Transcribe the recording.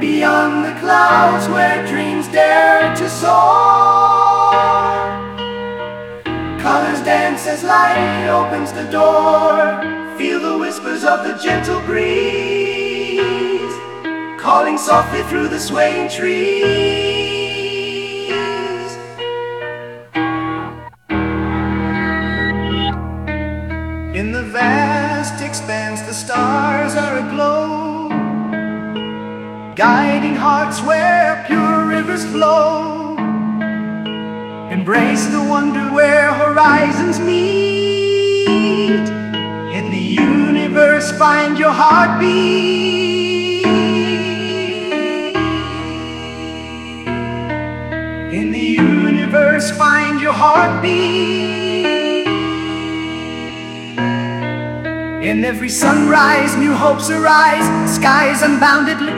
Beyond the clouds where dreams dare to soar. Colors dance as light opens the door. Feel the whispers of the gentle breeze Calling softly through the swaying trees. In the vast expanse the stars Guiding hearts where pure rivers flow. Embrace the wonder where horizons meet. In the universe find your heartbeat. In the universe find your heartbeat. In every sunrise, new hopes arise, skies unbounded.